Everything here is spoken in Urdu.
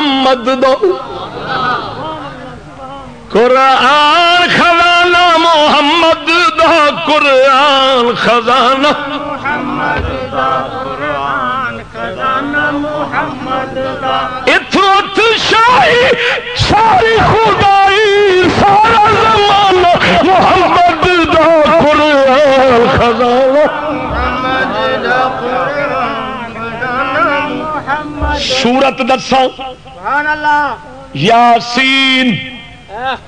محمد دو۔ قرآن خزانہ، محمد دا قرآن خزانہ۔ محمد دا قرآن خزانہ محمد دا اترت شاہی، ساری خدائی، سارا زمانہ محمد دا قرآن خزانہ۔ محمد دا قرآن سورت اللہ۔ یاسین۔